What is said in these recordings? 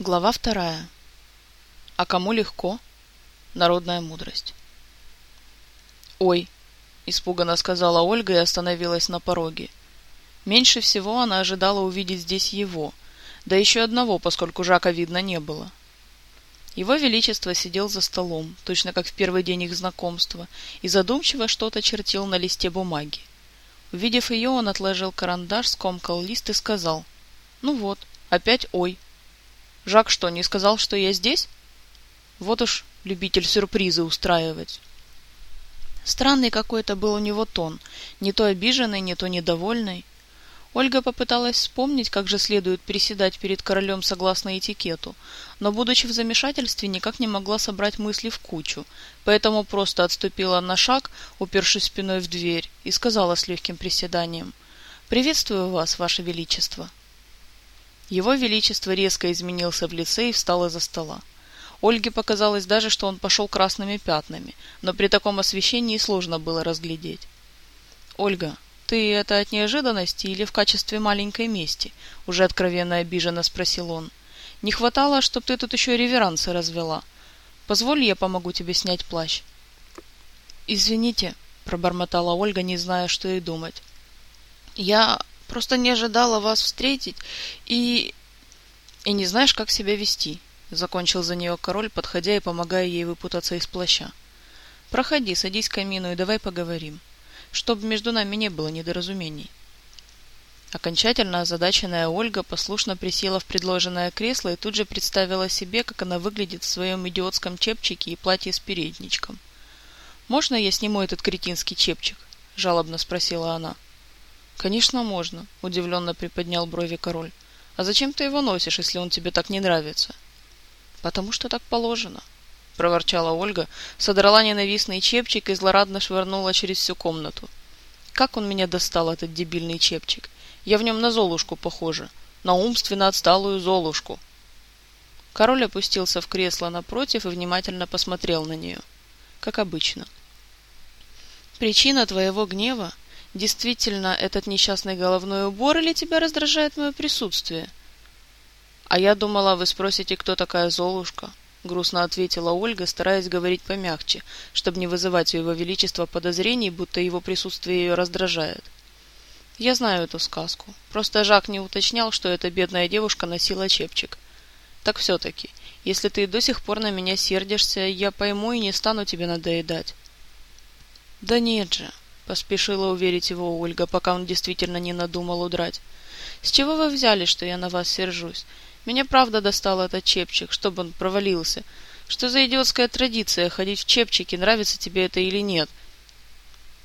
Глава вторая. А кому легко? Народная мудрость. «Ой!» – испуганно сказала Ольга и остановилась на пороге. Меньше всего она ожидала увидеть здесь его, да еще одного, поскольку Жака видно не было. Его Величество сидел за столом, точно как в первый день их знакомства, и задумчиво что-то чертил на листе бумаги. Увидев ее, он отложил карандаш, скомкал лист и сказал, «Ну вот, опять ой!» Жак что, не сказал, что я здесь? Вот уж любитель сюрпризы устраивать. Странный какой-то был у него тон, не то обиженный, не то недовольный. Ольга попыталась вспомнить, как же следует приседать перед королем согласно этикету, но, будучи в замешательстве, никак не могла собрать мысли в кучу, поэтому просто отступила на шаг, упершись спиной в дверь, и сказала с легким приседанием «Приветствую вас, ваше величество». Его Величество резко изменился в лице и встал из-за стола. Ольге показалось даже, что он пошел красными пятнами, но при таком освещении сложно было разглядеть. «Ольга, ты это от неожиданности или в качестве маленькой мести?» — уже откровенно обиженно спросил он. «Не хватало, чтоб ты тут еще реверансы развела. Позволь, я помогу тебе снять плащ». «Извините», — пробормотала Ольга, не зная, что и думать. «Я Просто не ожидала вас встретить и... И не знаешь, как себя вести, — закончил за нее король, подходя и помогая ей выпутаться из плаща. Проходи, садись к камину и давай поговорим, чтобы между нами не было недоразумений. Окончательно озадаченная Ольга послушно присела в предложенное кресло и тут же представила себе, как она выглядит в своем идиотском чепчике и платье с передничком. «Можно я сниму этот кретинский чепчик?» — жалобно спросила она. — «Конечно, можно», — удивленно приподнял брови король. «А зачем ты его носишь, если он тебе так не нравится?» «Потому что так положено», — проворчала Ольга, содрала ненавистный чепчик и злорадно швырнула через всю комнату. «Как он меня достал, этот дебильный чепчик? Я в нем на Золушку похожа, на умственно отсталую Золушку». Король опустился в кресло напротив и внимательно посмотрел на нее, как обычно. «Причина твоего гнева действительно этот несчастный головной убор или тебя раздражает мое присутствие? А я думала, вы спросите, кто такая Золушка, грустно ответила Ольга, стараясь говорить помягче, чтобы не вызывать у его величества подозрений, будто его присутствие ее раздражает. Я знаю эту сказку. Просто Жак не уточнял, что эта бедная девушка носила чепчик. Так все-таки, если ты до сих пор на меня сердишься, я пойму и не стану тебе надоедать. Да нет же, Поспешила уверить его Ольга, пока он действительно не надумал удрать. «С чего вы взяли, что я на вас сержусь? Меня правда достал этот чепчик, чтобы он провалился. Что за идиотская традиция ходить в чепчике, нравится тебе это или нет?»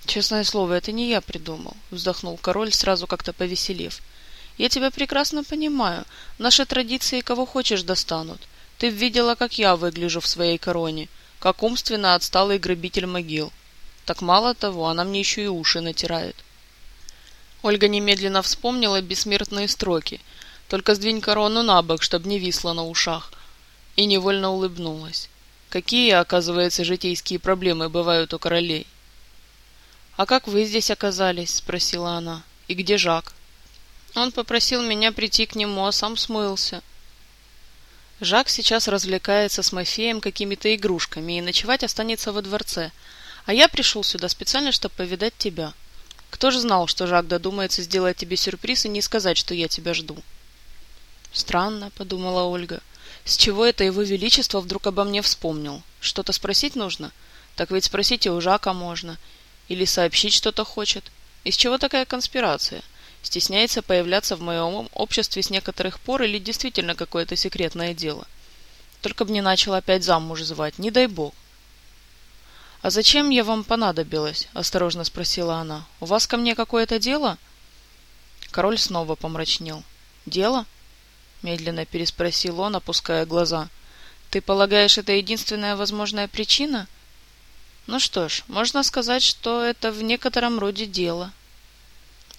«Честное слово, это не я придумал», — вздохнул король, сразу как-то повеселев. «Я тебя прекрасно понимаю. Наши традиции кого хочешь достанут. Ты видела, как я выгляжу в своей короне, как умственно отсталый грабитель могил. Так мало того, она мне еще и уши натирает. Ольга немедленно вспомнила бессмертные строки. Только сдвинь корону на бок, чтоб не висла на ушах. И невольно улыбнулась. Какие, оказывается, житейские проблемы бывают у королей. «А как вы здесь оказались?» — спросила она. «И где Жак?» Он попросил меня прийти к нему, а сам смылся. Жак сейчас развлекается с Мафеем какими-то игрушками и ночевать останется во дворце, а я пришел сюда специально, чтобы повидать тебя. Кто же знал, что Жак додумается сделать тебе сюрприз и не сказать, что я тебя жду? Странно, подумала Ольга. С чего это его величество вдруг обо мне вспомнил? Что-то спросить нужно? Так ведь спросить и у Жака можно. Или сообщить что-то хочет. Из чего такая конспирация? Стесняется появляться в моем обществе с некоторых пор или действительно какое-то секретное дело? Только б не начал опять замуж звать, не дай бог. «А зачем я вам понадобилась?» – осторожно спросила она. «У вас ко мне какое-то дело?» Король снова помрачнел. «Дело?» – медленно переспросил он, опуская глаза. «Ты полагаешь, это единственная возможная причина?» «Ну что ж, можно сказать, что это в некотором роде дело».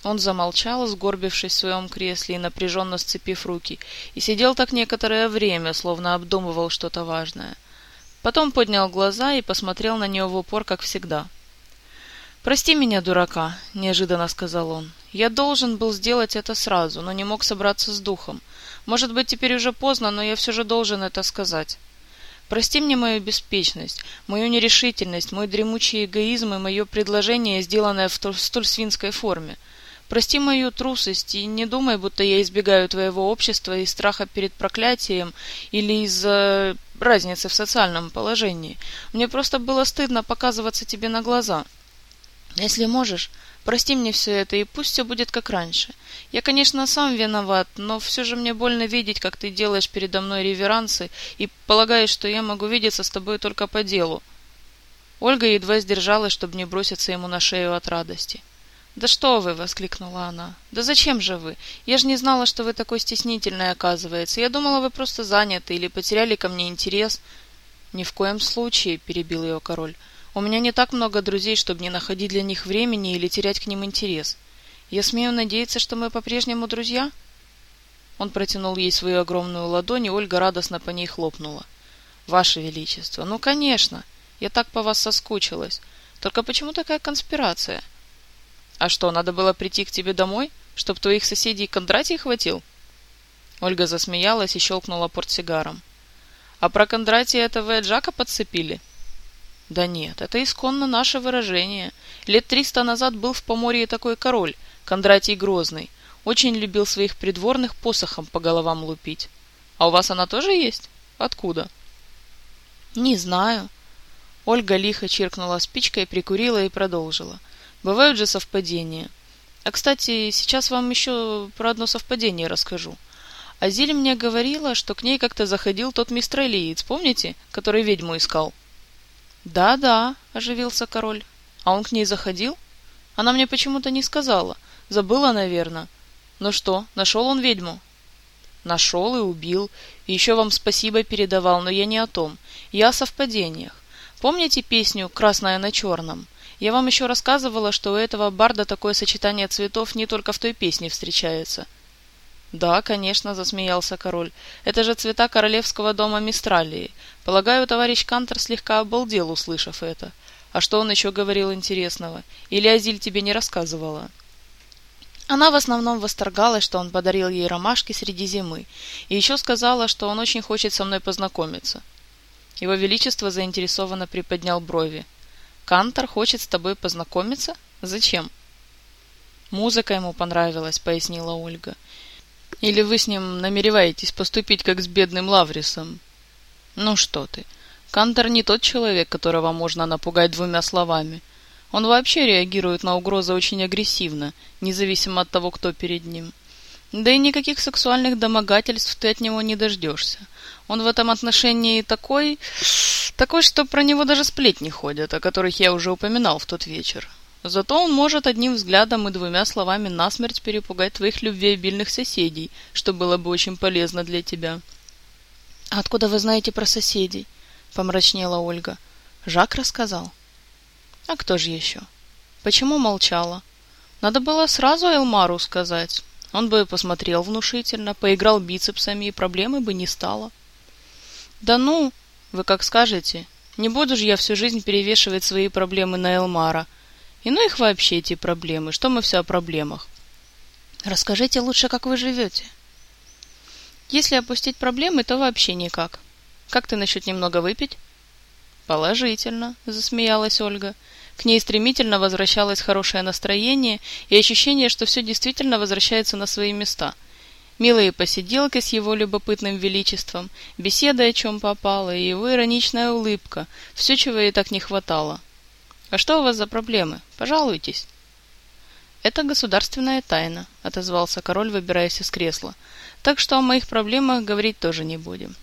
Он замолчал, сгорбившись в своем кресле и напряженно сцепив руки, и сидел так некоторое время, словно обдумывал что-то важное – Потом поднял глаза и посмотрел на нее в упор, как всегда. «Прости меня, дурака», — неожиданно сказал он. «Я должен был сделать это сразу, но не мог собраться с духом. Может быть, теперь уже поздно, но я все же должен это сказать. Прости мне мою беспечность, мою нерешительность, мой дремучий эгоизм и мое предложение, сделанное в столь свинской форме. Прости мою трусость и не думай, будто я избегаю твоего общества из страха перед проклятием или из-за разницы в социальном положении. Мне просто было стыдно показываться тебе на глаза. Если можешь, прости мне все это, и пусть все будет как раньше. Я, конечно, сам виноват, но все же мне больно видеть, как ты делаешь передо мной реверансы и полагаешь, что я могу видеться с тобой только по делу. Ольга едва сдержалась, чтобы не броситься ему на шею от радости. «Да что вы!» — воскликнула она. «Да зачем же вы? Я же не знала, что вы такой стеснительный, оказывается. Я думала, вы просто заняты или потеряли ко мне интерес». «Ни в коем случае», — перебил ее король. «У меня не так много друзей, чтобы не находить для них времени или терять к ним интерес. Я смею надеяться, что мы по-прежнему друзья?» Он протянул ей свою огромную ладонь, и Ольга радостно по ней хлопнула. «Ваше Величество, ну, конечно! Я так по вас соскучилась. Только почему такая конспирация?» А что, надо было прийти к тебе домой, чтоб твоих соседей Кондратий хватил? Ольга засмеялась и щелкнула портсигаром. А про Кондратия этого Джака подцепили? Да нет, это исконно наше выражение. Лет триста назад был в Поморье такой король, Кондратий Грозный. Очень любил своих придворных посохом по головам лупить. А у вас она тоже есть? Откуда? Не знаю. Ольга лихо чиркнула спичкой, прикурила и продолжила. — Бывают же совпадения. А, кстати, сейчас вам еще про одно совпадение расскажу. Азиль мне говорила, что к ней как-то заходил тот мистер Элиец, помните, который ведьму искал? Да-да, оживился король. А он к ней заходил? Она мне почему-то не сказала. Забыла, наверное. Ну что, нашел он ведьму? Нашел и убил. И еще вам спасибо передавал, но я не о том. Я о совпадениях. Помните песню «Красная на черном»? Я вам еще рассказывала, что у этого барда такое сочетание цветов не только в той песне встречается. Да, конечно, засмеялся король. Это же цвета королевского дома Мистралии. Полагаю, товарищ Кантер слегка обалдел, услышав это. А что он еще говорил интересного? Или Азиль тебе не рассказывала? Она в основном восторгалась, что он подарил ей ромашки среди зимы, и еще сказала, что он очень хочет со мной познакомиться. Его Величество заинтересованно приподнял брови. Кантор хочет с тобой познакомиться? Зачем? Музыка ему понравилась, пояснила Ольга. Или вы с ним намереваетесь поступить как с бедным Лаврисом? Ну что ты. Кантор не тот человек, которого можно напугать двумя словами. Он вообще реагирует на угрозы очень агрессивно, независимо от того, кто перед ним. Да и никаких сексуальных домогательств ты от него не дождешься. Он в этом отношении такой... Такой, что про него даже сплетни ходят, о которых я уже упоминал в тот вечер. Зато он может одним взглядом и двумя словами насмерть перепугать твоих любвеобильных соседей, что было бы очень полезно для тебя. «А откуда вы знаете про соседей?» — помрачнела Ольга. «Жак рассказал». «А кто же еще?» «Почему молчала?» «Надо было сразу Элмару сказать. Он бы посмотрел внушительно, поиграл бицепсами, и проблемы бы не стало». «Да ну, вы как скажете. Не буду же я всю жизнь перевешивать свои проблемы на Элмара. И ну их вообще, эти проблемы. Что мы все о проблемах? Расскажите лучше, как вы живете. Если опустить проблемы, то вообще никак. Как ты насчет немного выпить? Положительно, засмеялась Ольга. К ней стремительно возвращалось хорошее настроение и ощущение, что все действительно возвращается на свои места – Милые посиделки с его любопытным величеством, беседа о чем попало, и его ироничная улыбка, все, чего ей так не хватало. «А что у вас за проблемы? Пожалуйтесь». «Это государственная тайна», — отозвался король, выбираясь из кресла. «Так что о моих проблемах говорить тоже не будем».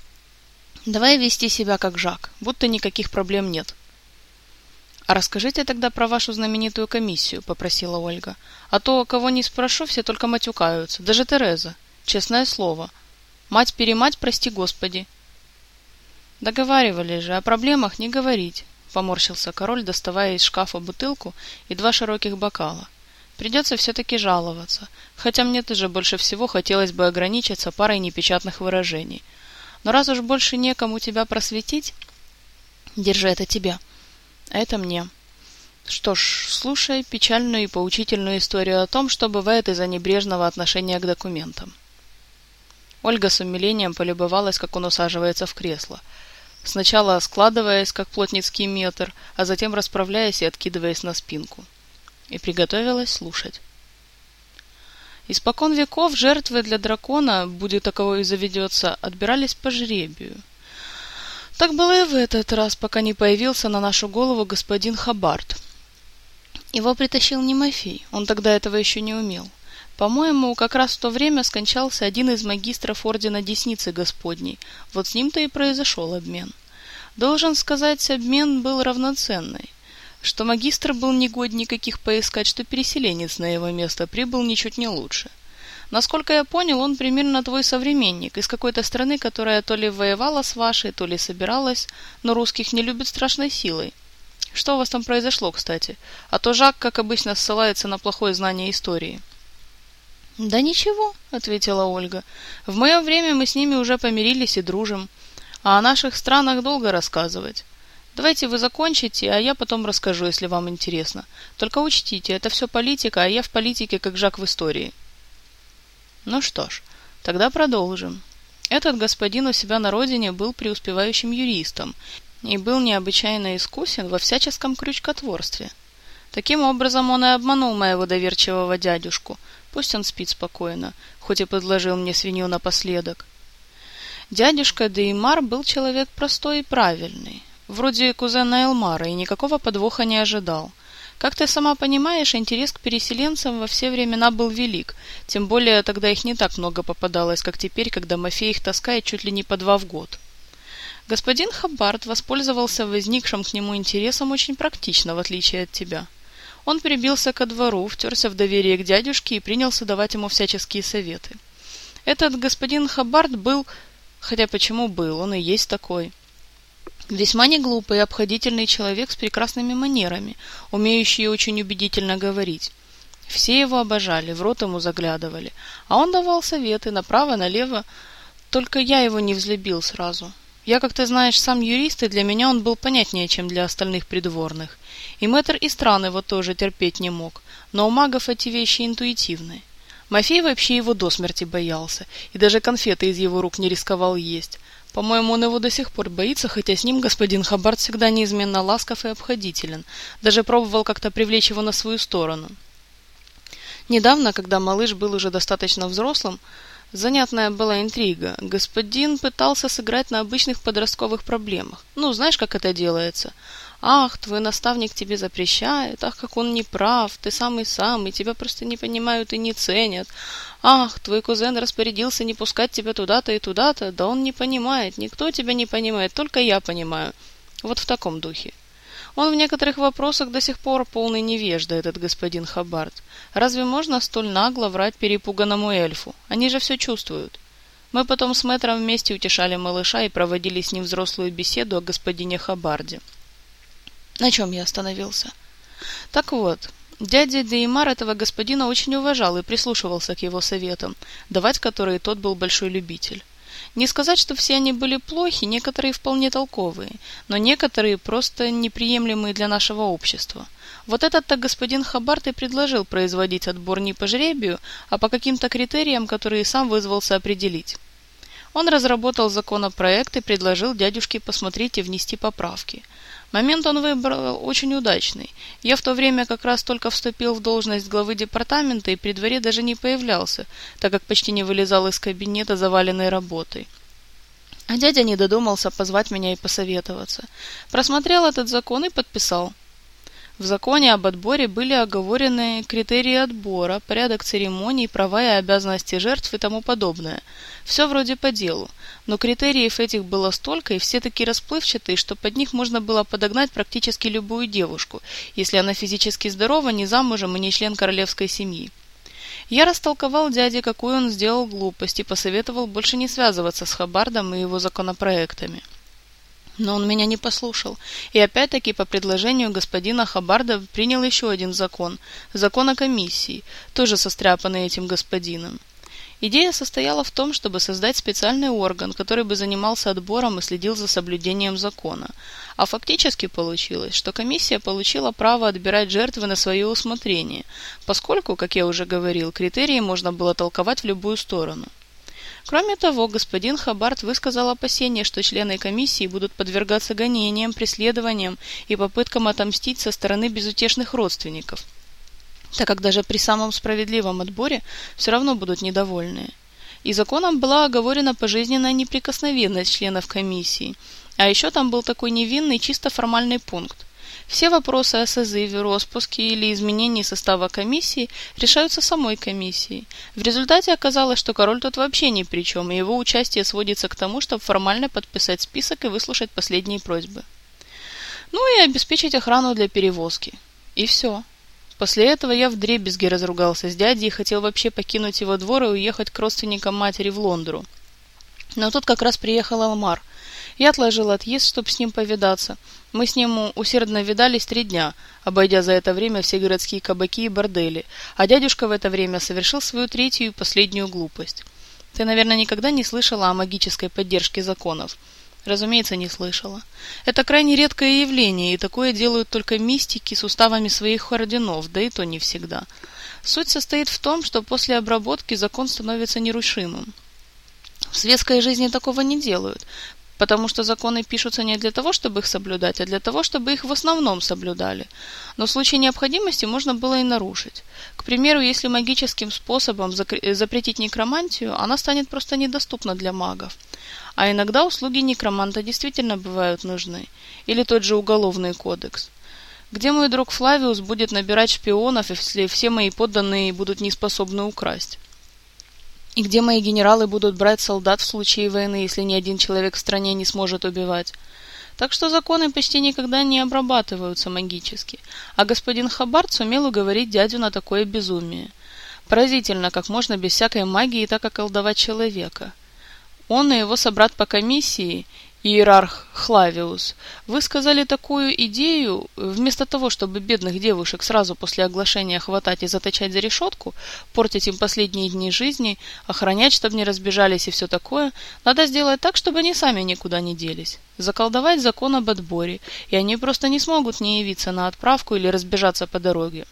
«Давай вести себя как Жак, будто никаких проблем нет». «А расскажите тогда про вашу знаменитую комиссию», — попросила Ольга. «А то, кого не спрошу, все только матюкаются, даже Тереза». Честное слово. Мать-перемать, прости господи. Договаривали же, о проблемах не говорить, поморщился король, доставая из шкафа бутылку и два широких бокала. Придется все-таки жаловаться, хотя мне тоже больше всего хотелось бы ограничиться парой непечатных выражений. Но раз уж больше некому тебя просветить... Держи это тебя. А это мне. Что ж, слушай печальную и поучительную историю о том, что бывает из-за небрежного отношения к документам. Ольга с умилением полюбовалась, как он усаживается в кресло. Сначала складываясь, как плотницкий метр, а затем расправляясь и откидываясь на спинку. И приготовилась слушать. Испокон веков жертвы для дракона, будет таковой и заведется, отбирались по жребию. Так было и в этот раз, пока не появился на нашу голову господин Хабарт. Его притащил не Мафей, он тогда этого еще не умел. По-моему, как раз в то время скончался один из магистров Ордена Десницы Господней. Вот с ним-то и произошел обмен. Должен сказать, обмен был равноценный. Что магистр был негодник каких поискать, что переселенец на его место прибыл ничуть не лучше. Насколько я понял, он примерно твой современник, из какой-то страны, которая то ли воевала с вашей, то ли собиралась, но русских не любит страшной силой. Что у вас там произошло, кстати? А то Жак, как обычно, ссылается на плохое знание истории. «Да ничего», — ответила Ольга. «В мое время мы с ними уже помирились и дружим. А о наших странах долго рассказывать. Давайте вы закончите, а я потом расскажу, если вам интересно. Только учтите, это все политика, а я в политике, как Жак в истории. Ну что ж, тогда продолжим. Этот господин у себя на родине был преуспевающим юристом и был необычайно искусен во всяческом крючкотворстве. Таким образом он и обманул моего доверчивого дядюшку. Пусть он спит спокойно, хоть и подложил мне свинью напоследок. Дядюшка Деймар был человек простой и правильный вроде кузена Элмара, и никакого подвоха не ожидал. Как ты сама понимаешь, интерес к переселенцам во все времена был велик, тем более тогда их не так много попадалось, как теперь, когда Мафей их таскает чуть ли не по два в год. Господин Хаббард воспользовался возникшим к нему интересом очень практично, в отличие от тебя. Он прибился ко двору, втерся в доверие к дядюшке и принялся давать ему всяческие советы. Этот господин Хаббард был... Хотя почему был, он и есть такой. Весьма неглупый и обходительный человек с прекрасными манерами, умеющий очень убедительно говорить. Все его обожали, в рот ему заглядывали, а он давал советы направо-налево, только я его не взлюбил сразу. Я, как ты знаешь, сам юрист, и для меня он был понятнее, чем для остальных придворных. И мэтр и стран его тоже терпеть не мог, но у магов эти вещи интуитивны. Мафей вообще его до смерти боялся, и даже конфеты из его рук не рисковал есть, по-моему, он его до сих пор боится, хотя с ним господин Хабарт всегда неизменно ласков и обходителен. Даже пробовал как-то привлечь его на свою сторону. Недавно, когда малыш был уже достаточно взрослым, занятная была интрига. Господин пытался сыграть на обычных подростковых проблемах. Ну, знаешь, как это делается? Ах, твой наставник тебе запрещает, ах, как он не прав, ты самый-самый, тебя просто не понимают и не ценят. Ах, твой кузен распорядился не пускать тебя туда-то и туда-то, да он не понимает, никто тебя не понимает, только я понимаю. Вот в таком духе. Он в некоторых вопросах до сих пор полный невежда, этот господин Хабарт. Разве можно столь нагло врать перепуганному эльфу? Они же все чувствуют. Мы потом с мэтром вместе утешали малыша и проводили с ним взрослую беседу о господине Хабарде. На чем я остановился? Так вот, дядя Деймар этого господина очень уважал и прислушивался к его советам, давать которые тот был большой любитель. Не сказать, что все они были плохи, некоторые вполне толковые, но некоторые просто неприемлемые для нашего общества. Вот этот-то господин Хабарт и предложил производить отбор не по жребию, а по каким-то критериям, которые сам вызвался определить. Он разработал законопроект и предложил дядюшке посмотреть и внести поправки. Момент он выбрал очень удачный. Я в то время как раз только вступил в должность главы департамента и при дворе даже не появлялся, так как почти не вылезал из кабинета, заваленной работой. А дядя не додумался позвать меня и посоветоваться. Просмотрел этот закон и подписал. В законе об отборе были оговорены критерии отбора, порядок церемоний, права и обязанности жертв и тому подобное. Все вроде по делу, но критериев этих было столько и все такие расплывчатые, что под них можно было подогнать практически любую девушку, если она физически здорова, не замужем и не член королевской семьи. Я растолковал дяде, какую он сделал глупость, и посоветовал больше не связываться с Хабардом и его законопроектами. Но он меня не послушал, и опять-таки по предложению господина Хабарда принял еще один закон, закон о комиссии, тоже состряпанный этим господином. Идея состояла в том, чтобы создать специальный орган, который бы занимался отбором и следил за соблюдением закона. А фактически получилось, что комиссия получила право отбирать жертвы на свое усмотрение, поскольку, как я уже говорил, критерии можно было толковать в любую сторону. Кроме того, господин Хабарт высказал опасение, что члены комиссии будут подвергаться гонениям, преследованиям и попыткам отомстить со стороны безутешных родственников, так как даже при самом справедливом отборе все равно будут недовольные. И законом была оговорена пожизненная неприкосновенность членов комиссии, а еще там был такой невинный, чисто формальный пункт. Все вопросы о созыве, распуске или изменении состава комиссии решаются самой комиссией. В результате оказалось, что король тут вообще ни при чем, и его участие сводится к тому, чтобы формально подписать список и выслушать последние просьбы. Ну и обеспечить охрану для перевозки. И все. После этого я вдребезги разругался с дядей и хотел вообще покинуть его двор и уехать к родственникам матери в Лондру. Но тут как раз приехал Алмар – я отложил отъезд, чтобы с ним повидаться. Мы с ним усердно видались три дня, обойдя за это время все городские кабаки и бордели, а дядюшка в это время совершил свою третью и последнюю глупость. Ты, наверное, никогда не слышала о магической поддержке законов. Разумеется, не слышала. Это крайне редкое явление, и такое делают только мистики с уставами своих орденов, да и то не всегда. Суть состоит в том, что после обработки закон становится нерушимым. В светской жизни такого не делают, потому что законы пишутся не для того, чтобы их соблюдать, а для того, чтобы их в основном соблюдали. Но в случае необходимости можно было и нарушить. К примеру, если магическим способом запретить некромантию, она станет просто недоступна для магов. А иногда услуги некроманта действительно бывают нужны. Или тот же уголовный кодекс. Где мой друг Флавиус будет набирать шпионов, если все мои подданные будут неспособны украсть? И где мои генералы будут брать солдат в случае войны, если ни один человек в стране не сможет убивать? Так что законы почти никогда не обрабатываются магически. А господин Хабарт сумел уговорить дядю на такое безумие. Поразительно, как можно без всякой магии так околдовать человека. Он и его собрат по комиссии иерарх Хлавиус, вы сказали такую идею, вместо того, чтобы бедных девушек сразу после оглашения хватать и заточать за решетку, портить им последние дни жизни, охранять, чтобы не разбежались и все такое, надо сделать так, чтобы они сами никуда не делись. Заколдовать закон об отборе, и они просто не смогут не явиться на отправку или разбежаться по дороге.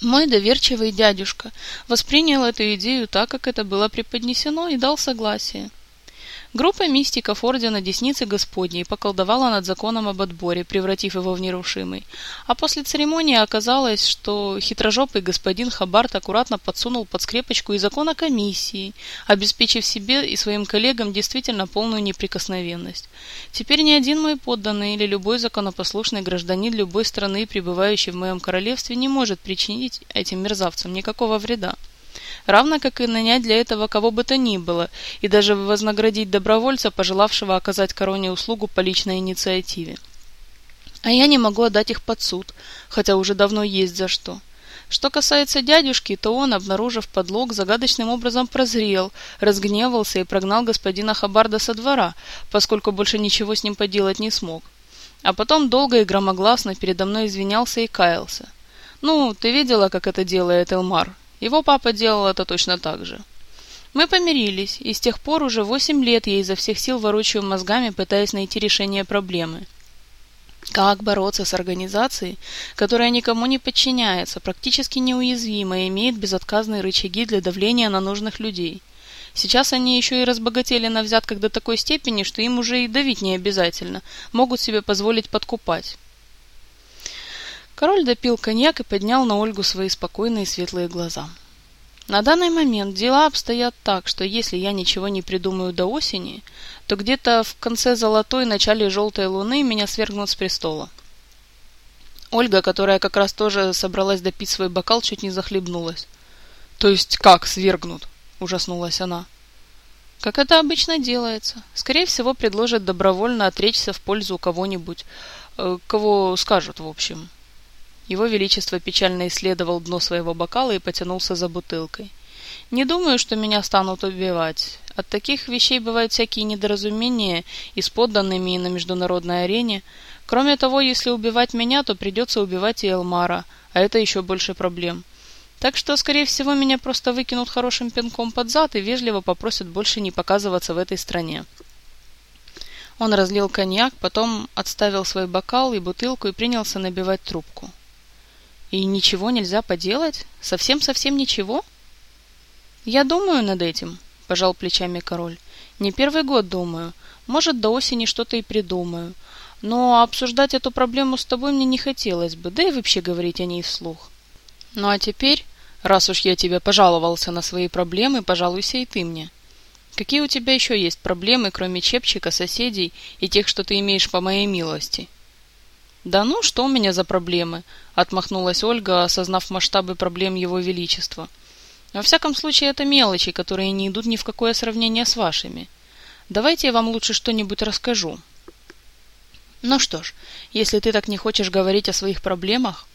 Мой доверчивый дядюшка воспринял эту идею так, как это было преподнесено, и дал согласие. Группа мистиков Ордена Десницы Господней поколдовала над законом об отборе, превратив его в нерушимый. А после церемонии оказалось, что хитрожопый господин Хабарт аккуратно подсунул под скрепочку и закон о комиссии, обеспечив себе и своим коллегам действительно полную неприкосновенность. Теперь ни один мой подданный или любой законопослушный гражданин любой страны, пребывающий в моем королевстве, не может причинить этим мерзавцам никакого вреда равно как и нанять для этого кого бы то ни было, и даже вознаградить добровольца, пожелавшего оказать короне услугу по личной инициативе. А я не могу отдать их под суд, хотя уже давно есть за что. Что касается дядюшки, то он, обнаружив подлог, загадочным образом прозрел, разгневался и прогнал господина Хабарда со двора, поскольку больше ничего с ним поделать не смог. А потом долго и громогласно передо мной извинялся и каялся. «Ну, ты видела, как это делает Элмар? Его папа делал это точно так же. Мы помирились, и с тех пор уже восемь лет я изо всех сил ворочаю мозгами, пытаясь найти решение проблемы. Как бороться с организацией, которая никому не подчиняется, практически неуязвима и имеет безотказные рычаги для давления на нужных людей? Сейчас они еще и разбогатели на взятках до такой степени, что им уже и давить не обязательно, могут себе позволить подкупать. Король допил коньяк и поднял на Ольгу свои спокойные светлые глаза. На данный момент дела обстоят так, что если я ничего не придумаю до осени, то где-то в конце золотой, начале желтой луны меня свергнут с престола. Ольга, которая как раз тоже собралась допить свой бокал, чуть не захлебнулась. «То есть как свергнут?» – ужаснулась она. «Как это обычно делается. Скорее всего, предложат добровольно отречься в пользу кого-нибудь, э, кого скажут, в общем». Его Величество печально исследовал дно своего бокала и потянулся за бутылкой. «Не думаю, что меня станут убивать. От таких вещей бывают всякие недоразумения и с подданными, и на международной арене. Кроме того, если убивать меня, то придется убивать и Элмара, а это еще больше проблем. Так что, скорее всего, меня просто выкинут хорошим пинком под зад и вежливо попросят больше не показываться в этой стране». Он разлил коньяк, потом отставил свой бокал и бутылку и принялся набивать трубку. И ничего нельзя поделать? Совсем-совсем ничего? Я думаю над этим, пожал плечами король. Не первый год думаю. Может, до осени что-то и придумаю. Но обсуждать эту проблему с тобой мне не хотелось бы, да и вообще говорить о ней вслух. Ну а теперь, раз уж я тебе пожаловался на свои проблемы, пожалуйся и ты мне. Какие у тебя еще есть проблемы, кроме чепчика, соседей и тех, что ты имеешь по моей милости? Да ну, что у меня за проблемы? Отмахнулась Ольга, осознав масштабы проблем его величества. Во всяком случае, это мелочи, которые не идут ни в какое сравнение с вашими. Давайте я вам лучше что-нибудь расскажу. Ну что ж, если ты так не хочешь говорить о своих проблемах...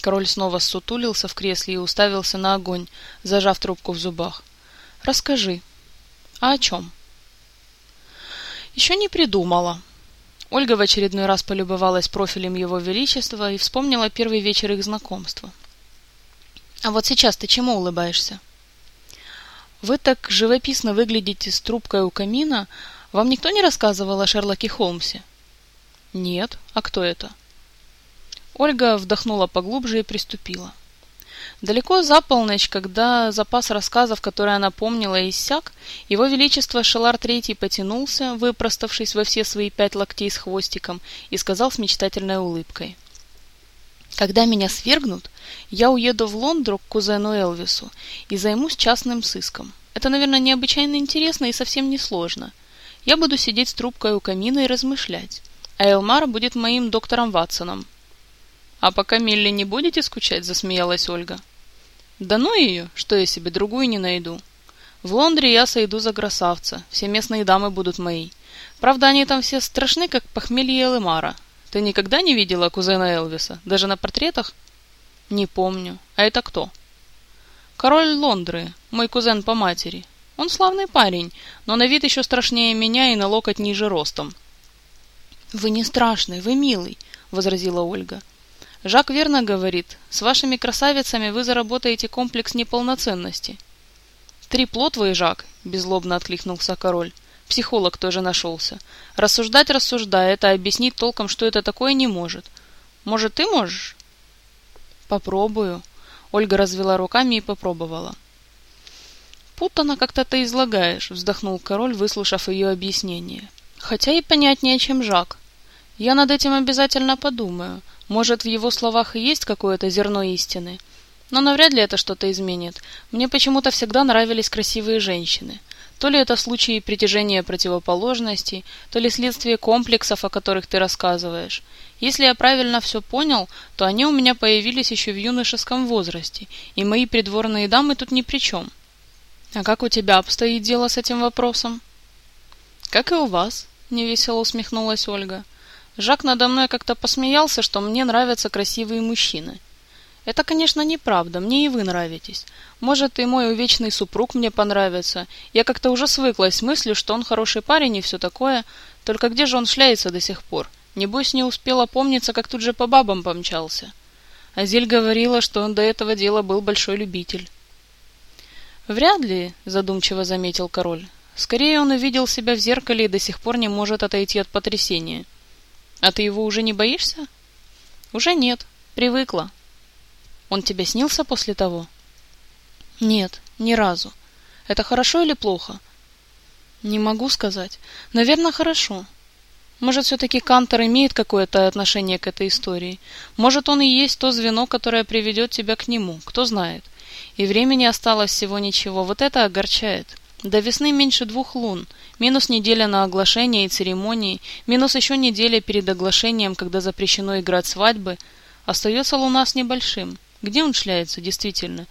Король снова ссутулился в кресле и уставился на огонь, зажав трубку в зубах. Расскажи. А о чем? Еще не придумала. Ольга в очередной раз полюбовалась профилем его величества и вспомнила первый вечер их знакомства. А вот сейчас ты чему улыбаешься? Вы так живописно выглядите с трубкой у камина. Вам никто не рассказывал о Шерлоке Холмсе? Нет. А кто это? Ольга вдохнула поглубже и приступила. Далеко за полночь, когда запас рассказов, которые она помнила, иссяк, его величество Шелар Третий потянулся, выпроставшись во все свои пять локтей с хвостиком, и сказал с мечтательной улыбкой. «Когда меня свергнут, я уеду в Лондру к кузену Элвису и займусь частным сыском. Это, наверное, необычайно интересно и совсем не сложно. Я буду сидеть с трубкой у камина и размышлять а Элмар будет моим доктором Ватсоном. А пока Милли не будете скучать, засмеялась Ольга. Да ну ее, что я себе другую не найду. В Лондре я сойду за красавца, все местные дамы будут мои. Правда, они там все страшны, как похмелье Элмара. Ты никогда не видела кузена Элвиса, даже на портретах? Не помню. А это кто? Король Лондры, мой кузен по матери. Он славный парень, но на вид еще страшнее меня и на локоть ниже ростом. «Вы не страшный, вы милый», — возразила Ольга. «Жак верно говорит. С вашими красавицами вы заработаете комплекс неполноценности». «Трипло твой, Жак», — беззлобно откликнулся король. Психолог тоже нашелся. Рассуждать рассуждает, а объяснить толком, что это такое, не может. Может, ты можешь? Попробую. Ольга развела руками и попробовала. Путано как-то ты излагаешь, вздохнул король, выслушав ее объяснение. Хотя и понятнее, чем Жак. Я над этим обязательно подумаю. Может, в его словах и есть какое-то зерно истины. Но навряд ли это что-то изменит. Мне почему-то всегда нравились красивые женщины. То ли это случаи притяжения противоположностей, то ли следствие комплексов, о которых ты рассказываешь. Если я правильно все понял, то они у меня появились еще в юношеском возрасте, и мои придворные дамы тут ни при чем. А как у тебя обстоит дело с этим вопросом? Как и у вас, невесело усмехнулась Ольга. Жак надо мной как-то посмеялся, что мне нравятся красивые мужчины. Это, конечно, неправда, мне и вы нравитесь. Может, и мой увечный супруг мне понравится. Я как-то уже свыклась с мыслью, что он хороший парень и все такое. Только где же он шляется до сих пор? Небось, не успела помниться, как тут же по бабам помчался. Азель говорила, что он до этого дела был большой любитель. «Вряд ли», — задумчиво заметил король. «Скорее он увидел себя в зеркале и до сих пор не может отойти от потрясения». А ты его уже не боишься? Уже нет. Привыкла. Он тебе снился после того? Нет, ни разу. Это хорошо или плохо? Не могу сказать. Наверное, хорошо. Может, все-таки Кантор имеет какое-то отношение к этой истории. Может, он и есть то звено, которое приведет тебя к нему. Кто знает. И времени осталось всего ничего. Вот это огорчает. До весны меньше двух лун, минус неделя на оглашение и церемонии, минус еще неделя перед оглашением, когда запрещено играть свадьбы. Остается луна с небольшим. Где он шляется, действительно?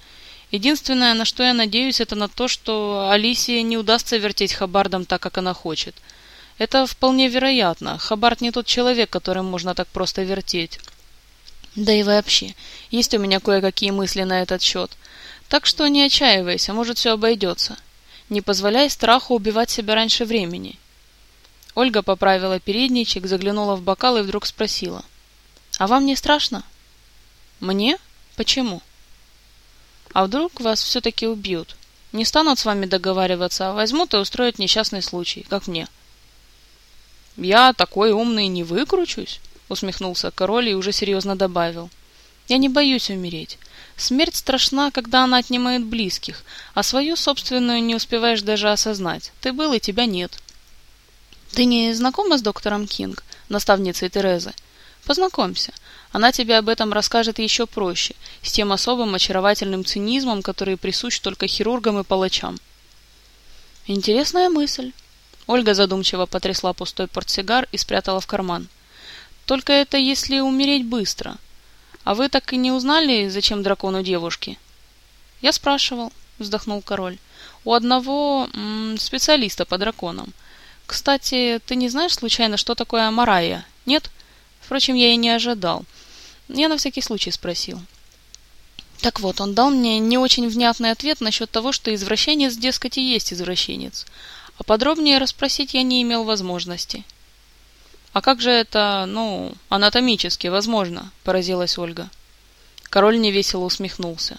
Единственное, на что я надеюсь, это на то, что Алисии не удастся вертеть Хабардом так, как она хочет. Это вполне вероятно. Хабард не тот человек, которым можно так просто вертеть. Да и вообще, есть у меня кое-какие мысли на этот счет. Так что не отчаивайся, может все обойдется не позволяй страху убивать себя раньше времени. Ольга поправила передничек, заглянула в бокал и вдруг спросила. «А вам не страшно?» «Мне? Почему?» «А вдруг вас все-таки убьют? Не станут с вами договариваться, а возьмут и устроят несчастный случай, как мне». «Я такой умный не выкручусь?» — усмехнулся король и уже серьезно добавил. «Я не боюсь умереть. Смерть страшна, когда она отнимает близких, а свою собственную не успеваешь даже осознать. Ты был, и тебя нет. Ты не знакома с доктором Кинг, наставницей Терезы? Познакомься. Она тебе об этом расскажет еще проще, с тем особым очаровательным цинизмом, который присущ только хирургам и палачам. Интересная мысль. Ольга задумчиво потрясла пустой портсигар и спрятала в карман. Только это если умереть быстро. А вы так и не узнали, зачем дракону девушки? Я спрашивал, вздохнул король. У одного м -м, специалиста по драконам. Кстати, ты не знаешь случайно, что такое Марая? Нет? Впрочем, я и не ожидал. Я на всякий случай спросил. Так вот, он дал мне не очень внятный ответ насчет того, что извращенец, дескать, и есть извращенец. А подробнее расспросить я не имел возможности. «А как же это, ну, анатомически возможно?» – поразилась Ольга. Король невесело усмехнулся.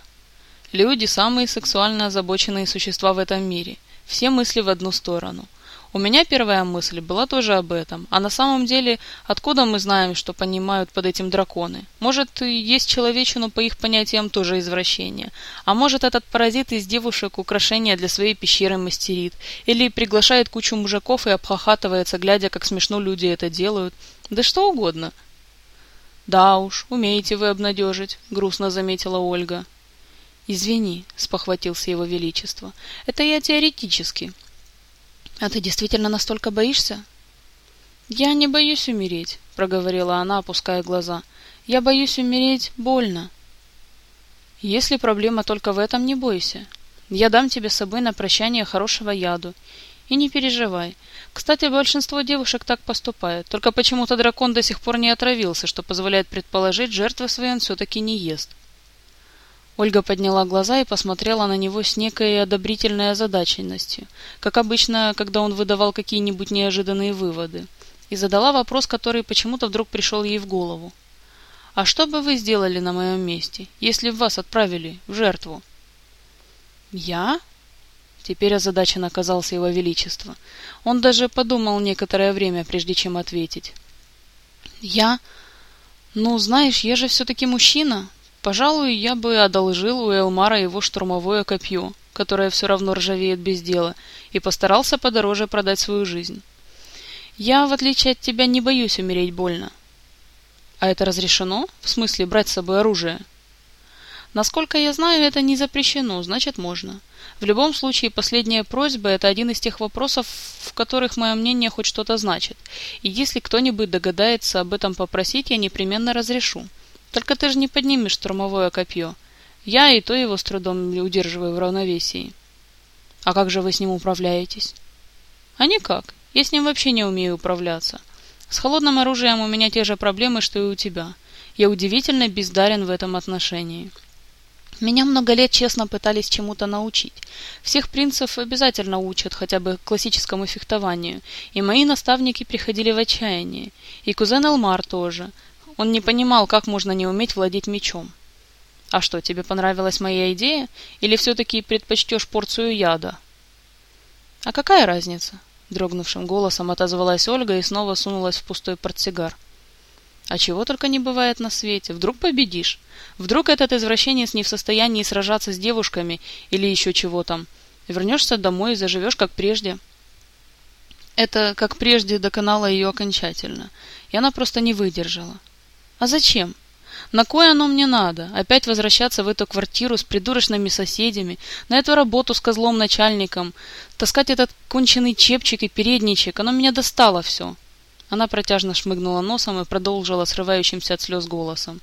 «Люди – самые сексуально озабоченные существа в этом мире. Все мысли в одну сторону – у меня первая мысль была тоже об этом. А на самом деле, откуда мы знаем, что понимают под этим драконы? Может, есть человечину по их понятиям тоже извращение. А может, этот паразит из девушек украшения для своей пещеры мастерит. Или приглашает кучу мужиков и обхахатывается, глядя, как смешно люди это делают. Да что угодно. «Да уж, умеете вы обнадежить», — грустно заметила Ольга. «Извини», — спохватился его величество, — «это я теоретически. «А ты действительно настолько боишься?» «Я не боюсь умереть», — проговорила она, опуская глаза. «Я боюсь умереть больно». «Если проблема только в этом, не бойся. Я дам тебе с собой на прощание хорошего яду. И не переживай. Кстати, большинство девушек так поступает. Только почему-то дракон до сих пор не отравился, что позволяет предположить, жертвы свои он все-таки не ест. Ольга подняла глаза и посмотрела на него с некой одобрительной озадаченностью, как обычно, когда он выдавал какие-нибудь неожиданные выводы, и задала вопрос, который почему-то вдруг пришел ей в голову. «А что бы вы сделали на моем месте, если вас отправили в жертву?» «Я?» Теперь озадачен оказался его величество. Он даже подумал некоторое время, прежде чем ответить. «Я? Ну, знаешь, я же все-таки мужчина, Пожалуй, я бы одолжил у Элмара его штурмовое копье, которое все равно ржавеет без дела, и постарался подороже продать свою жизнь. Я, в отличие от тебя, не боюсь умереть больно. А это разрешено? В смысле, брать с собой оружие? Насколько я знаю, это не запрещено, значит можно. В любом случае, последняя просьба – это один из тех вопросов, в которых мое мнение хоть что-то значит. И если кто-нибудь догадается об этом попросить, я непременно разрешу. Только ты же не поднимешь штурмовое копье. Я и то его с трудом удерживаю в равновесии. А как же вы с ним управляетесь? А никак. Я с ним вообще не умею управляться. С холодным оружием у меня те же проблемы, что и у тебя. Я удивительно бездарен в этом отношении. Меня много лет честно пытались чему-то научить. Всех принцев обязательно учат хотя бы классическому фехтованию, и мои наставники приходили в отчаяние. И кузен Элмар тоже. Он не понимал, как можно не уметь владеть мечом. «А что, тебе понравилась моя идея? Или все-таки предпочтешь порцию яда?» «А какая разница?» Дрогнувшим голосом отозвалась Ольга и снова сунулась в пустой портсигар. «А чего только не бывает на свете. Вдруг победишь? Вдруг этот извращенец не в состоянии сражаться с девушками или еще чего там. Вернешься домой и заживешь, как прежде». Это, как прежде, доконало ее окончательно, и она просто не выдержала. А зачем? На кое оно мне надо? Опять возвращаться в эту квартиру с придурочными соседями, на эту работу с козлом начальником, таскать этот конченый чепчик и передничек, оно меня достало все. Она протяжно шмыгнула носом и продолжила срывающимся от слез голосом.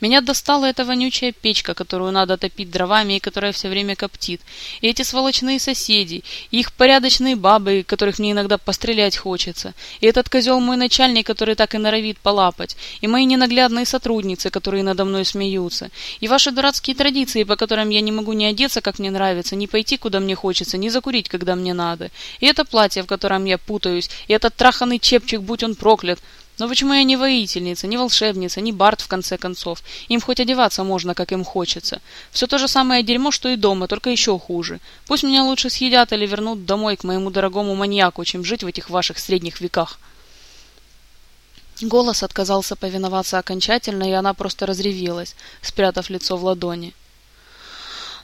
Меня достала эта вонючая печка, которую надо топить дровами и которая все время коптит. И эти сволочные соседи, и их порядочные бабы, которых мне иногда пострелять хочется. И этот козел мой начальник, который так и норовит полапать. И мои ненаглядные сотрудницы, которые надо мной смеются. И ваши дурацкие традиции, по которым я не могу ни одеться, как мне нравится, ни пойти, куда мне хочется, ни закурить, когда мне надо. И это платье, в котором я путаюсь, и этот траханный чепчик, будь он проклят. Но почему я не воительница, не волшебница, не бард, в конце концов? Им хоть одеваться можно, как им хочется. Все то же самое дерьмо, что и дома, только еще хуже. Пусть меня лучше съедят или вернут домой к моему дорогому маньяку, чем жить в этих ваших средних веках. Голос отказался повиноваться окончательно, и она просто разревелась, спрятав лицо в ладони.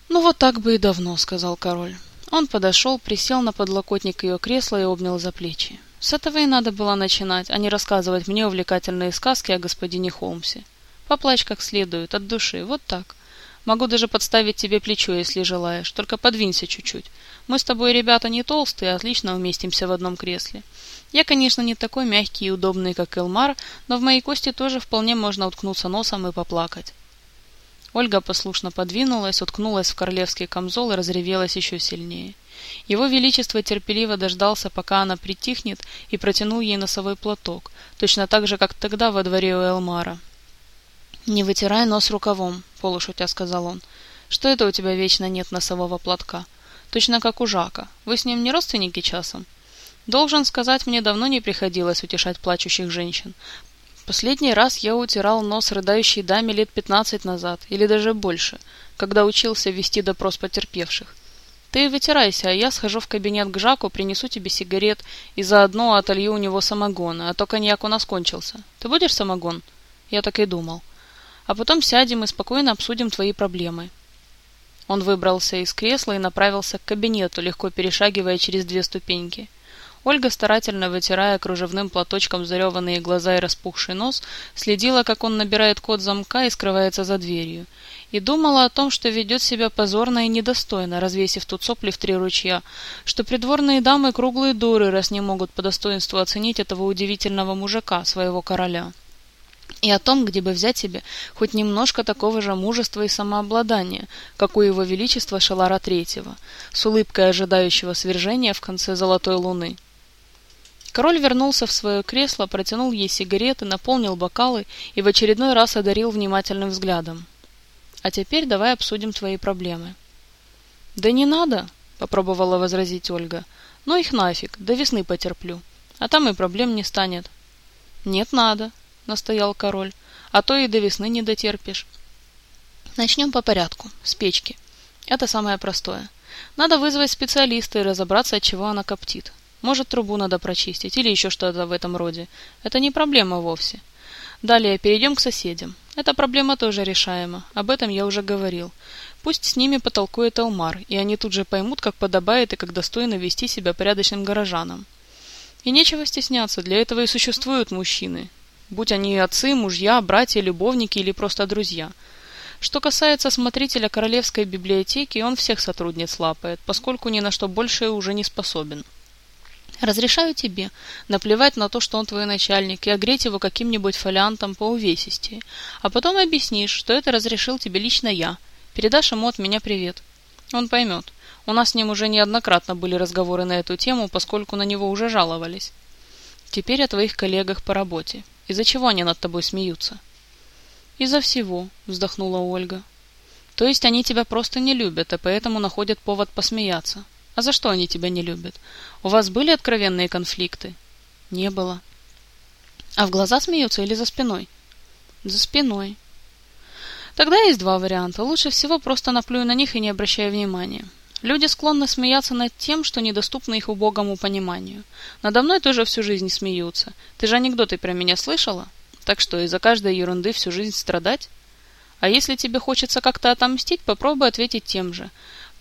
«Ну вот так бы и давно», — сказал король. Он подошел, присел на подлокотник ее кресла и обнял за плечи. С этого и надо было начинать, а не рассказывать мне увлекательные сказки о господине Холмсе. Поплачь как следует, от души, вот так. Могу даже подставить тебе плечо, если желаешь, только подвинься чуть-чуть. Мы с тобой, ребята, не толстые, отлично уместимся в одном кресле. Я, конечно, не такой мягкий и удобный, как Элмар, но в моей кости тоже вполне можно уткнуться носом и поплакать. Ольга послушно подвинулась, уткнулась в королевский камзол и разревелась еще сильнее. Его Величество терпеливо дождался, пока она притихнет, и протянул ей носовой платок, точно так же, как тогда во дворе у Элмара. «Не вытирай нос рукавом», — полушутя сказал он. «Что это у тебя вечно нет носового платка? Точно как у Жака. Вы с ним не родственники часом?» Должен сказать, мне давно не приходилось утешать плачущих женщин. Последний раз я утирал нос рыдающей даме лет пятнадцать назад, или даже больше, когда учился вести допрос потерпевших. Ты вытирайся, а я схожу в кабинет к Жаку, принесу тебе сигарет и заодно отолью у него самогона, а то коньяк у нас кончился. Ты будешь самогон? Я так и думал. А потом сядем и спокойно обсудим твои проблемы. Он выбрался из кресла и направился к кабинету, легко перешагивая через две ступеньки. Ольга, старательно вытирая кружевным платочком зареванные глаза и распухший нос, следила, как он набирает код замка и скрывается за дверью. И думала о том, что ведет себя позорно и недостойно, развесив тут сопли в три ручья, что придворные дамы круглые дуры, раз не могут по достоинству оценить этого удивительного мужика, своего короля. И о том, где бы взять себе хоть немножко такого же мужества и самообладания, как у его величества Шалара Третьего, с улыбкой ожидающего свержения в конце золотой луны. Король вернулся в свое кресло, протянул ей сигареты, наполнил бокалы и в очередной раз одарил внимательным взглядом. «А теперь давай обсудим твои проблемы». «Да не надо», — попробовала возразить Ольга. «Ну их нафиг, до весны потерплю. А там и проблем не станет». «Нет, надо», — настоял король. «А то и до весны не дотерпишь». Начнем по порядку, с печки. Это самое простое. Надо вызвать специалиста и разобраться, от чего она коптит. Может, трубу надо прочистить или еще что-то в этом роде. Это не проблема вовсе. Далее перейдем к соседям. Эта проблема тоже решаема. Об этом я уже говорил. Пусть с ними потолкует Алмар, и они тут же поймут, как подобает и как достойно вести себя порядочным горожанам. И нечего стесняться, для этого и существуют мужчины. Будь они отцы, мужья, братья, любовники или просто друзья. Что касается смотрителя Королевской библиотеки, он всех сотрудниц лапает, поскольку ни на что большее уже не способен. Разрешаю тебе наплевать на то, что он твой начальник, и огреть его каким-нибудь фолиантом по увесистее. А потом объяснишь, что это разрешил тебе лично я. Передашь ему от меня привет. Он поймет. У нас с ним уже неоднократно были разговоры на эту тему, поскольку на него уже жаловались. Теперь о твоих коллегах по работе. Из-за чего они над тобой смеются? Из-за всего, вздохнула Ольга. То есть они тебя просто не любят, а поэтому находят повод посмеяться. А за что они тебя не любят? У вас были откровенные конфликты? Не было. А в глаза смеются или за спиной? За спиной. Тогда есть два варианта. Лучше всего просто наплюю на них и не обращая внимания. Люди склонны смеяться над тем, что недоступно их убогому пониманию. Надо мной тоже всю жизнь смеются. Ты же анекдоты про меня слышала? Так что, из-за каждой ерунды всю жизнь страдать? А если тебе хочется как-то отомстить, попробуй ответить тем же.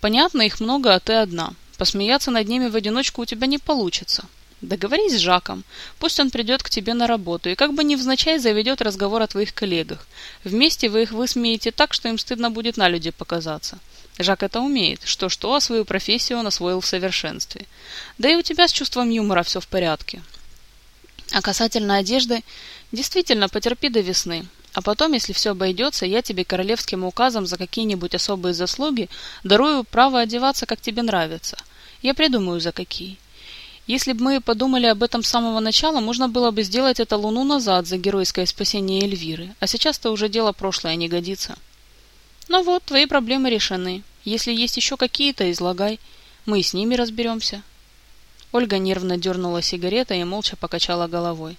Понятно, их много, а ты одна. Посмеяться над ними в одиночку у тебя не получится. Договорись с Жаком. Пусть он придет к тебе на работу и как бы невзначай заведет разговор о твоих коллегах. Вместе вы их высмеете так, что им стыдно будет на люди показаться. Жак это умеет. Что-что, а свою профессию он освоил в совершенстве. Да и у тебя с чувством юмора все в порядке. А касательно одежды, действительно, потерпи до весны. А потом, если все обойдется, я тебе королевским указом за какие-нибудь особые заслуги дарую право одеваться, как тебе нравится. Я придумаю, за какие. Если бы мы подумали об этом с самого начала, можно было бы сделать это луну назад за геройское спасение Эльвиры, а сейчас-то уже дело прошлое не годится. Ну вот, твои проблемы решены. Если есть еще какие-то, излагай. Мы с ними разберемся. Ольга нервно дернула сигарета и молча покачала головой.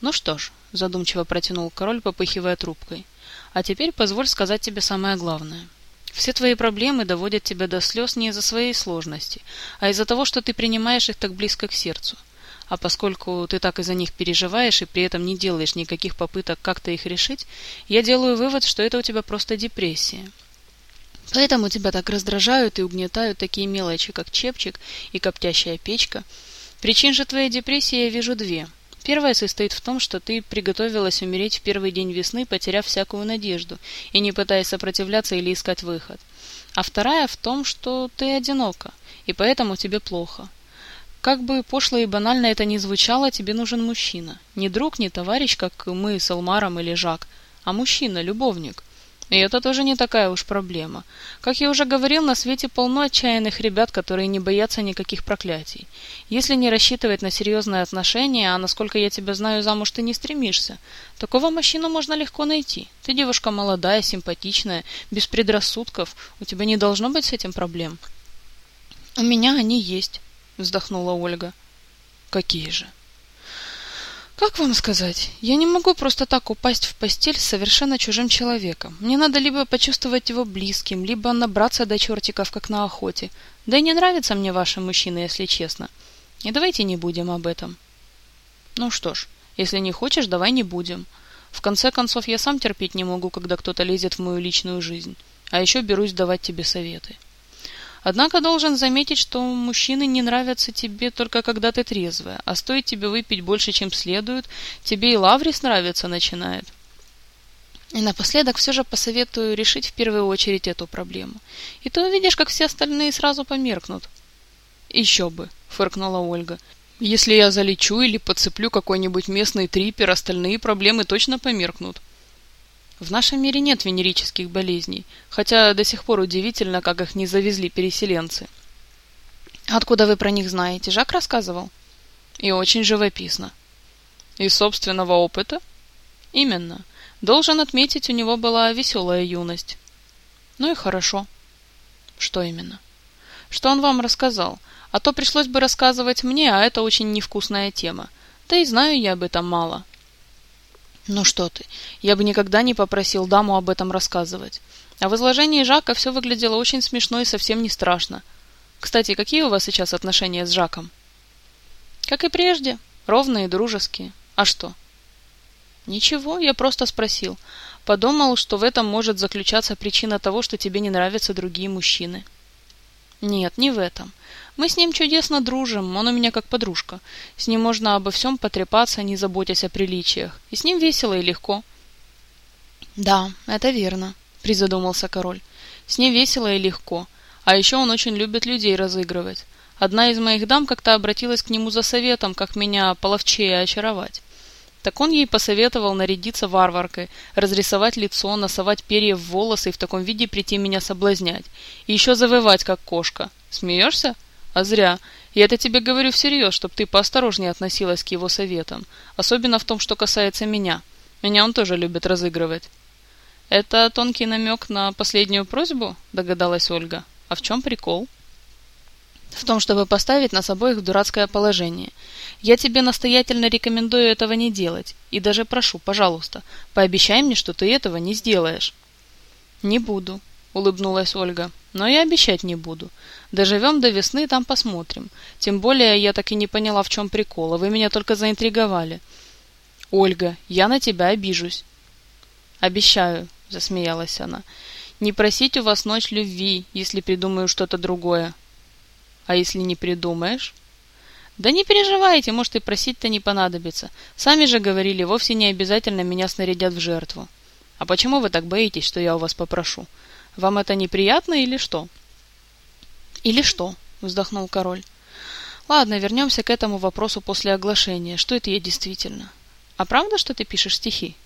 Ну что ж, задумчиво протянул король, попыхивая трубкой. А теперь позволь сказать тебе самое главное. Все твои проблемы доводят тебя до слез не из-за своей сложности, а из-за того, что ты принимаешь их так близко к сердцу. А поскольку ты так из-за них переживаешь и при этом не делаешь никаких попыток как-то их решить, я делаю вывод, что это у тебя просто депрессия. Поэтому тебя так раздражают и угнетают такие мелочи, как чепчик и коптящая печка. Причин же твоей депрессии я вижу две. Первая состоит в том, что ты приготовилась умереть в первый день весны, потеряв всякую надежду и не пытаясь сопротивляться или искать выход. А вторая в том, что ты одинока, и поэтому тебе плохо. Как бы пошло и банально это ни звучало, тебе нужен мужчина. Не друг, не товарищ, как мы с Алмаром или Жак, а мужчина, любовник. И это тоже не такая уж проблема. Как я уже говорил, на свете полно отчаянных ребят, которые не боятся никаких проклятий. Если не рассчитывать на серьезные отношения, а насколько я тебя знаю, замуж ты не стремишься, такого мужчину можно легко найти. Ты девушка молодая, симпатичная, без предрассудков, у тебя не должно быть с этим проблем. У меня они есть, вздохнула Ольга. Какие же? Как вам сказать? Я не могу просто так упасть в постель с совершенно чужим человеком. Мне надо либо почувствовать его близким, либо набраться до чертиков, как на охоте. Да и не нравятся мне ваши мужчины, если честно. И давайте не будем об этом. Ну что ж, если не хочешь, давай не будем. В конце концов, я сам терпеть не могу, когда кто-то лезет в мою личную жизнь. А еще берусь давать тебе советы. Однако должен заметить, что мужчины не нравятся тебе только когда ты трезвая, а стоит тебе выпить больше, чем следует, тебе и Лаврис нравится начинает. И напоследок все же посоветую решить в первую очередь эту проблему. И ты увидишь, как все остальные сразу померкнут. Еще бы, фыркнула Ольга. Если я залечу или подцеплю какой-нибудь местный трипер, остальные проблемы точно померкнут. В нашем мире нет венерических болезней, хотя до сих пор удивительно, как их не завезли переселенцы. Откуда вы про них знаете? Жак рассказывал? И очень живописно. Из собственного опыта? Именно. Должен отметить, у него была веселая юность. Ну и хорошо. Что именно? Что он вам рассказал? А то пришлось бы рассказывать мне, а это очень невкусная тема. Да и знаю я об этом мало. Ну что ты, я бы никогда не попросил даму об этом рассказывать. А в изложении Жака все выглядело очень смешно и совсем не страшно. Кстати, какие у вас сейчас отношения с Жаком? Как и прежде, ровные, дружеские. А что? Ничего, я просто спросил. Подумал, что в этом может заключаться причина того, что тебе не нравятся другие мужчины. Нет, не в этом. Мы с ним чудесно дружим, он у меня как подружка. С ним можно обо всем потрепаться, не заботясь о приличиях. И с ним весело и легко. Да, это верно, призадумался король. С ним весело и легко. А еще он очень любит людей разыгрывать. Одна из моих дам как-то обратилась к нему за советом, как меня половчее очаровать. Так он ей посоветовал нарядиться варваркой, разрисовать лицо, носовать перья в волосы и в таком виде прийти меня соблазнять. И еще завывать, как кошка. Смеешься? А зря. Я это тебе говорю всерьез, чтобы ты поосторожнее относилась к его советам. Особенно в том, что касается меня. Меня он тоже любит разыгрывать. Это тонкий намек на последнюю просьбу, догадалась Ольга. А в чем прикол? В том, чтобы поставить нас обоих в дурацкое положение. Я тебе настоятельно рекомендую этого не делать. И даже прошу, пожалуйста, пообещай мне, что ты этого не сделаешь. Не буду, улыбнулась Ольга. Но я обещать не буду. Доживем до весны, там посмотрим. Тем более я так и не поняла, в чем прикол, а вы меня только заинтриговали. Ольга, я на тебя обижусь. Обещаю, засмеялась она. Не просить у вас ночь любви, если придумаю что-то другое. А если не придумаешь? Да не переживайте, может и просить-то не понадобится. Сами же говорили, вовсе не обязательно меня снарядят в жертву. А почему вы так боитесь, что я у вас попрошу? Вам это неприятно или что? Или что? Вздохнул король. Ладно, вернемся к этому вопросу после оглашения. Что это я действительно? А правда, что ты пишешь стихи?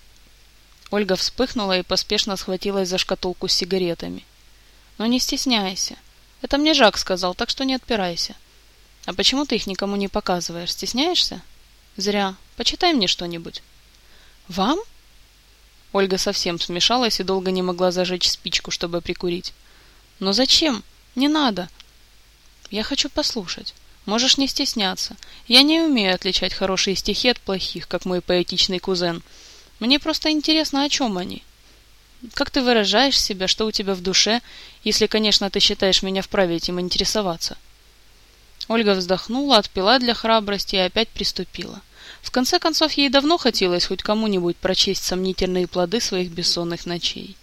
Ольга вспыхнула и поспешно схватилась за шкатулку с сигаретами. Но не стесняйся. Это мне Жак сказал, так что не отпирайся. А почему ты их никому не показываешь? Стесняешься? Зря. Почитай мне что-нибудь. Вам? Ольга совсем смешалась и долго не могла зажечь спичку, чтобы прикурить. «Но зачем? Не надо!» «Я хочу послушать. Можешь не стесняться. Я не умею отличать хорошие стихи от плохих, как мой поэтичный кузен. Мне просто интересно, о чем они. Как ты выражаешь себя, что у тебя в душе, если, конечно, ты считаешь меня вправе этим интересоваться?» Ольга вздохнула, отпила для храбрости и опять приступила. В конце концов, ей давно хотелось хоть кому-нибудь прочесть сомнительные плоды своих бессонных ночей.